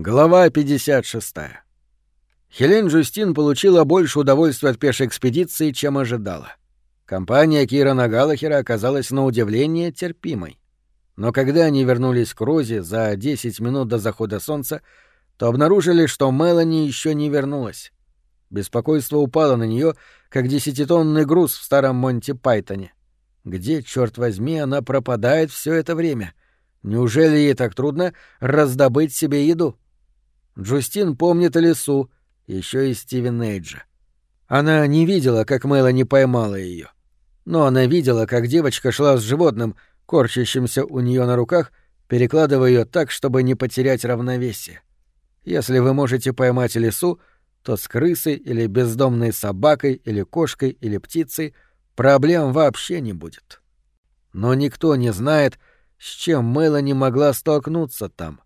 Глава 56. Хелен Джустин получила больше удовольствия от пешей экспедиции, чем ожидала. Компания Кира Галлахера оказалась на удивление терпимой. Но когда они вернулись к Розе за 10 минут до захода солнца, то обнаружили, что Мелани еще не вернулась. Беспокойство упало на нее, как десятитонный груз в старом Монте Пайтоне. Где, черт возьми, она пропадает все это время? Неужели ей так трудно раздобыть себе еду? — Джустин помнит о лесу, еще и Стивен Эйджа. Она не видела, как Мелани поймала ее. Но она видела, как девочка шла с животным, корчащимся у нее на руках, перекладывая ее так, чтобы не потерять равновесие. Если вы можете поймать лесу, то с крысой или бездомной собакой или кошкой или птицей проблем вообще не будет. Но никто не знает, с чем Мелани могла столкнуться там.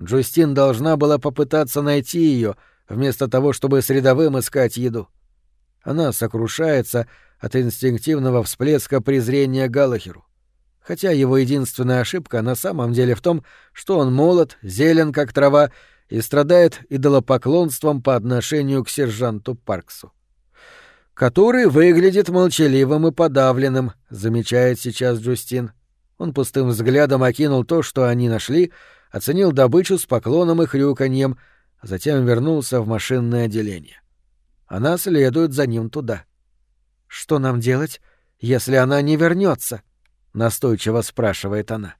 Джустин должна была попытаться найти ее, вместо того, чтобы с рядовым искать еду. Она сокрушается от инстинктивного всплеска презрения Галахеру. Хотя его единственная ошибка на самом деле в том, что он молод, зелен как трава и страдает идолопоклонством по отношению к сержанту Парксу. «Который выглядит молчаливым и подавленным», — замечает сейчас Джустин. Он пустым взглядом окинул то, что они нашли, оценил добычу с поклоном и хрюканьем, а затем вернулся в машинное отделение. Она следует за ним туда. «Что нам делать, если она не вернется? настойчиво спрашивает она.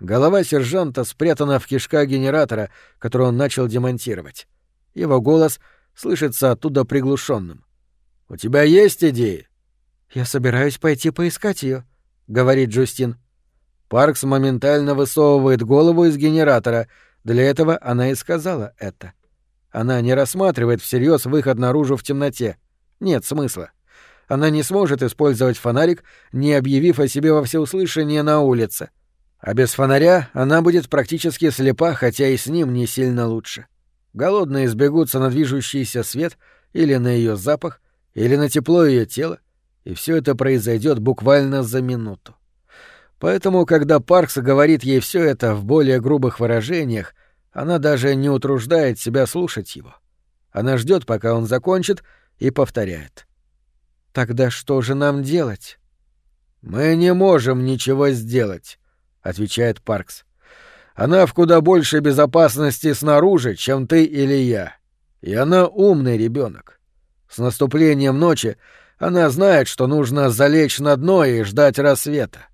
Голова сержанта спрятана в кишках генератора, который он начал демонтировать. Его голос слышится оттуда приглушенным. «У тебя есть идеи?» «Я собираюсь пойти поискать ее, говорит Джустин. Паркс моментально высовывает голову из генератора. Для этого она и сказала это. Она не рассматривает всерьез выход наружу в темноте. Нет смысла. Она не сможет использовать фонарик, не объявив о себе во всеуслышание на улице. А без фонаря она будет практически слепа, хотя и с ним не сильно лучше. Голодные сбегутся на движущийся свет или на ее запах, или на тепло ее тела, и все это произойдет буквально за минуту. Поэтому, когда Паркс говорит ей все это в более грубых выражениях, она даже не утруждает себя слушать его. Она ждет, пока он закончит, и повторяет. «Тогда что же нам делать?» «Мы не можем ничего сделать», — отвечает Паркс. «Она в куда большей безопасности снаружи, чем ты или я. И она умный ребенок. С наступлением ночи она знает, что нужно залечь на дно и ждать рассвета.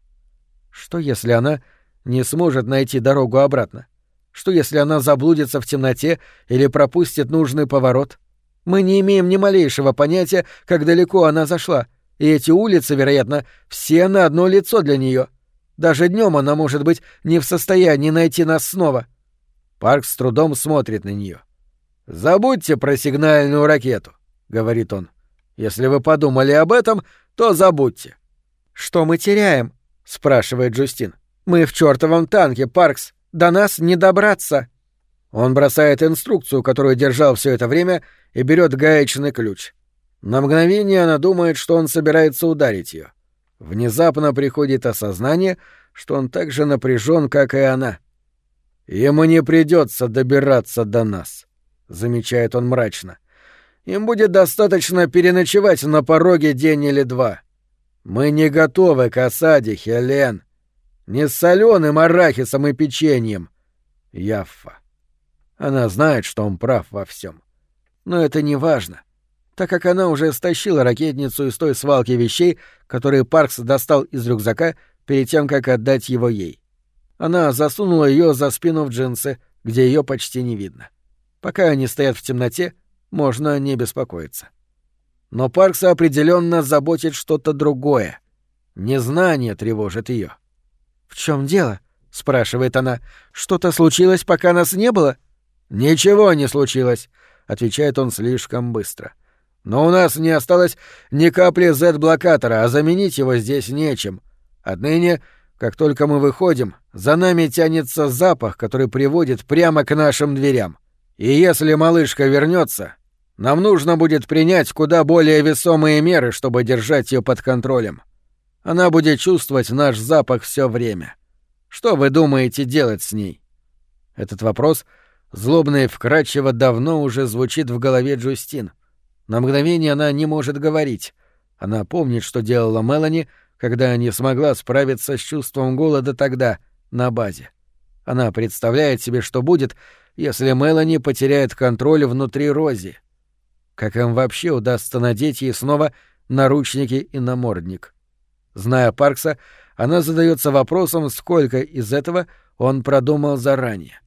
Что если она не сможет найти дорогу обратно? Что если она заблудится в темноте или пропустит нужный поворот? Мы не имеем ни малейшего понятия, как далеко она зашла, и эти улицы, вероятно, все на одно лицо для нее. Даже днем она, может быть, не в состоянии найти нас снова. Парк с трудом смотрит на нее. «Забудьте про сигнальную ракету», — говорит он. «Если вы подумали об этом, то забудьте». «Что мы теряем?» — спрашивает Джустин. «Мы в чертовом танке, Паркс. До нас не добраться». Он бросает инструкцию, которую держал все это время, и берет гаечный ключ. На мгновение она думает, что он собирается ударить ее. Внезапно приходит осознание, что он так же напряжен, как и она. «Ему не придется добираться до нас», — замечает он мрачно. «Им будет достаточно переночевать на пороге день или два». Мы не готовы к осаде, Хелен. Не с соленым арахисом и печеньем. Яффа. Она знает, что он прав во всем. Но это не важно, так как она уже стащила ракетницу из той свалки вещей, которые Паркс достал из рюкзака перед тем, как отдать его ей. Она засунула ее за спину в джинсы, где ее почти не видно. Пока они стоят в темноте, можно не беспокоиться. Но Паркса определенно заботит что-то другое. Незнание тревожит ее. В чем дело? спрашивает она. Что-то случилось, пока нас не было? Ничего не случилось, отвечает он слишком быстро. Но у нас не осталось ни капли Z-блокатора, а заменить его здесь нечем. Отныне, как только мы выходим, за нами тянется запах, который приводит прямо к нашим дверям. И если малышка вернется, нам нужно будет принять куда более весомые меры, чтобы держать ее под контролем. Она будет чувствовать наш запах все время. Что вы думаете делать с ней? Этот вопрос злобно и вкрадчиво давно уже звучит в голове Джустин. На мгновение она не может говорить. Она помнит, что делала Мелани, когда не смогла справиться с чувством голода тогда, на базе. Она представляет себе, что будет, если Мелани потеряет контроль внутри Рози. Как им вообще удастся надеть ей снова наручники и намордник? Зная Паркса, она задается вопросом, сколько из этого он продумал заранее.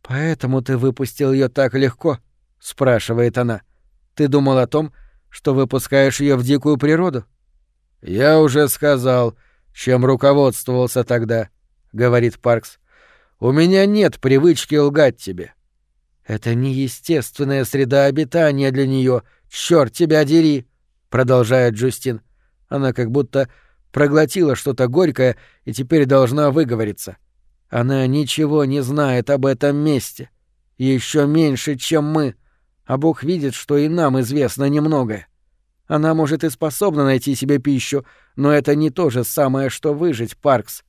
«Поэтому ты выпустил ее так легко?» — спрашивает она. «Ты думал о том, что выпускаешь ее в дикую природу?» «Я уже сказал, чем руководствовался тогда», — говорит Паркс. «У меня нет привычки лгать тебе». «Это неестественная среда обитания для нее, черт тебя дери!» — продолжает Джустин. Она как будто проглотила что-то горькое и теперь должна выговориться. Она ничего не знает об этом месте. Еще меньше, чем мы. А Бог видит, что и нам известно немногое. Она может и способна найти себе пищу, но это не то же самое, что выжить, Паркс.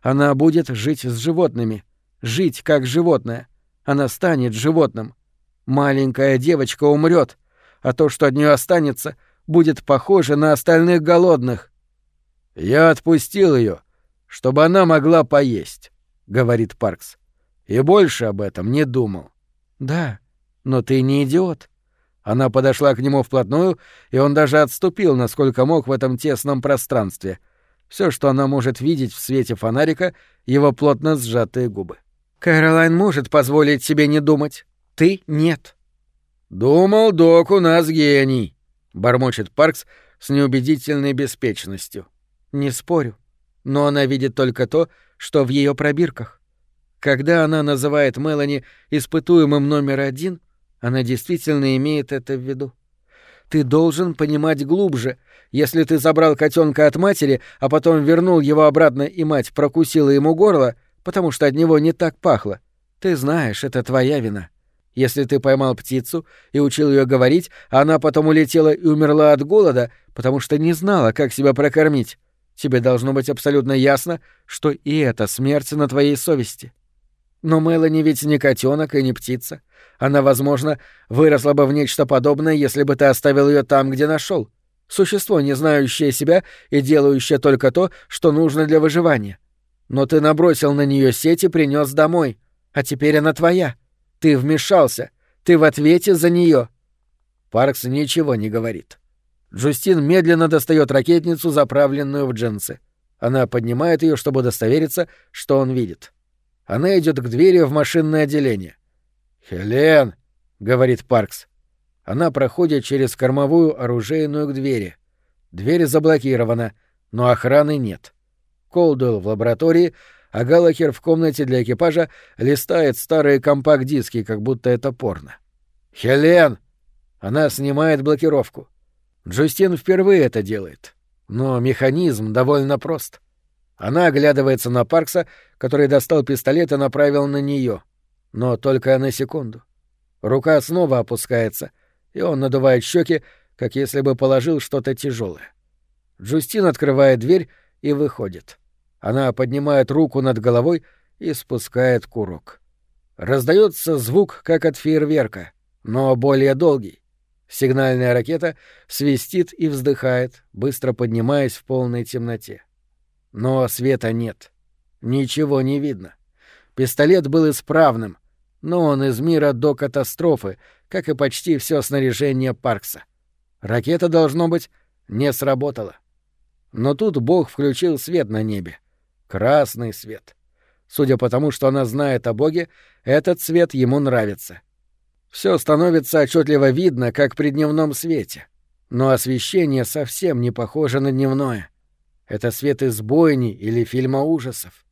Она будет жить с животными. Жить как животное. Она станет животным. Маленькая девочка умрет, а то, что от нее останется, будет похоже на остальных голодных. Я отпустил ее, чтобы она могла поесть, говорит Паркс. И больше об этом не думал. Да, но ты не идиот. Она подошла к нему вплотную, и он даже отступил, насколько мог в этом тесном пространстве. Все, что она может видеть в свете фонарика, его плотно сжатые губы. Кэролайн может позволить себе не думать. Ты нет. Думал, док у нас гений, бормочет Паркс с неубедительной беспечностью. Не спорю. Но она видит только то, что в ее пробирках. Когда она называет Мелани испытуемым номер один, она действительно имеет это в виду. Ты должен понимать глубже. Если ты забрал котенка от матери, а потом вернул его обратно, и мать прокусила ему горло, потому что от него не так пахло, ты знаешь, это твоя вина. Если ты поймал птицу и учил ее говорить, а она потом улетела и умерла от голода, потому что не знала, как себя прокормить, Тебе должно быть абсолютно ясно, что и это смерть на твоей совести. Но Мелани ведь не котенок и не птица. Она, возможно, выросла бы в нечто подобное, если бы ты оставил ее там, где нашел. Существо, не знающее себя и делающее только то, что нужно для выживания. Но ты набросил на нее сеть и принес домой. А теперь она твоя. Ты вмешался. Ты в ответе за нее. Паркс ничего не говорит. Джустин медленно достает ракетницу, заправленную в джинсы. Она поднимает ее, чтобы удостовериться, что он видит. Она идет к двери в машинное отделение. «Хелен!» — говорит Паркс. Она проходит через кормовую оружейную к двери. Дверь заблокирована, но охраны нет. Колдуэлл в лаборатории, а Галахер в комнате для экипажа листает старые компакт-диски, как будто это порно. «Хелен!» Она снимает блокировку. Джустин впервые это делает. Но механизм довольно прост. Она оглядывается на Паркса, который достал пистолет и направил на нее, Но только на секунду. Рука снова опускается, и он надувает щеки, как если бы положил что-то тяжелое. Джустин открывает дверь и выходит. Она поднимает руку над головой и спускает курок. Раздается звук, как от фейерверка, но более долгий. Сигнальная ракета свистит и вздыхает, быстро поднимаясь в полной темноте. Но света нет. Ничего не видно. Пистолет был исправным, но он из мира до катастрофы, как и почти все снаряжение Паркса. Ракета, должно быть, не сработала. Но тут Бог включил свет на небе. Красный свет. Судя по тому, что она знает о Боге, этот цвет ему нравится. Все становится отчетливо видно, как при дневном свете. Но освещение совсем не похоже на дневное. Это свет из бойни или фильма ужасов.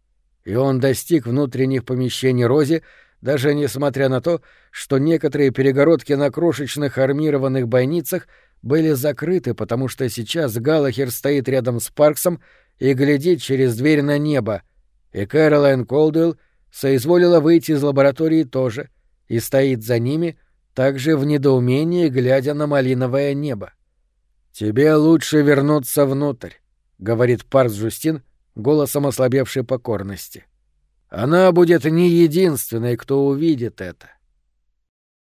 И он достиг внутренних помещений Рози, даже несмотря на то, что некоторые перегородки на крошечных армированных бойницах были закрыты, потому что сейчас Галахер стоит рядом с Парксом и глядит через дверь на небо, и Кэролайн Колдуэлл соизволила выйти из лаборатории тоже, и стоит за ними, также в недоумении, глядя на малиновое небо. «Тебе лучше вернуться внутрь», — говорит Парс Жустин голосом ослабевшей покорности. Она будет не единственной, кто увидит это.